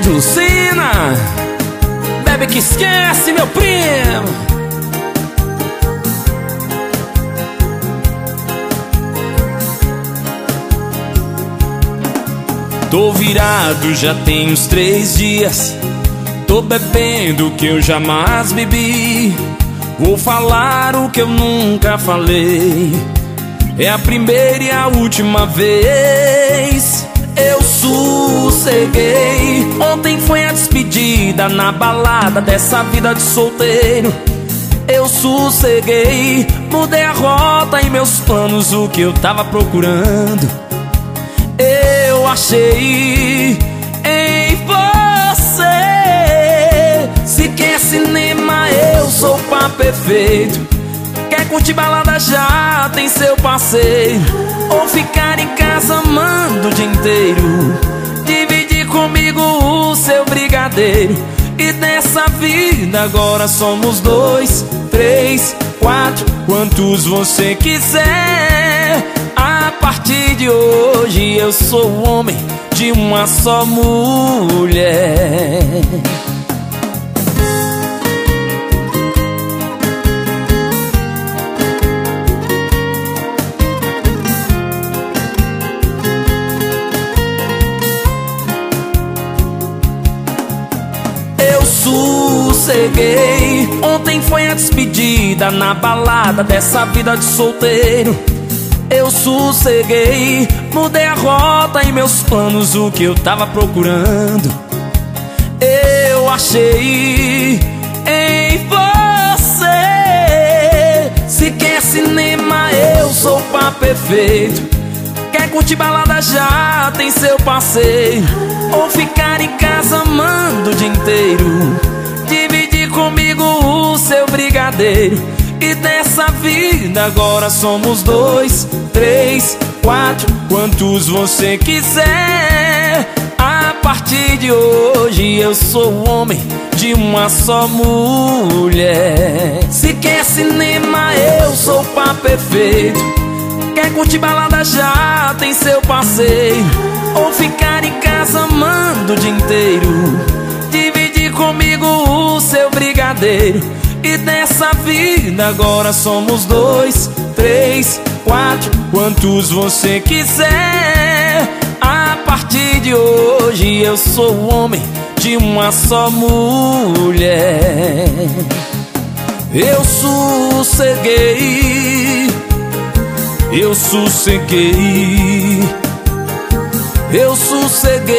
de Bebe que esquece, meu primo. Tô virado já tem uns três dias. Tô bebendo que eu jamais bebi. Vou falar o que eu nunca falei. É a primeira e a última vez. Eu sosseguei Ontem foi a despedida na balada Dessa vida de solteiro. Eu sosseguei Mudei a rota e meus planos O que eu tava procurando. Eu achei em você. Se quer cinema eu sou pá perfeito. Quer curtir balada já tem seu parceiro Ou ficar em casa amando o dia inteiro brigadeiro E dessa vida agora somos dois, três, quatro Quantos você quiser. A partir de hoje eu sou homem de uma só mulher sosseguei Ontem foi a despedida na balada dessa vida de solteiro. Eu sosseguei, mudei a rota e meus planos O que eu tava procurando Eu achei em você. Se quer cinema eu sou pá perfeito. Quer curtir balada já tem seu passeio. Ou ficar em casa amando o dia inteiro brigadeiro E dessa vida agora somos dois, três, quatro Quantos você quiser. A partir de hoje eu sou homem de uma só mulher. Se quer cinema eu sou o pá perfeito. Quer curtir balada já tem seu passeio Ou ficar em casa amando o dia inteiro. Comigo o seu brigadeiro E dessa vida agora somos dois, três, quatro Quantos você quiser. A partir de hoje eu sou o homem de uma só mulher. Eu sosseguei Eu sosseguei Eu sosseguei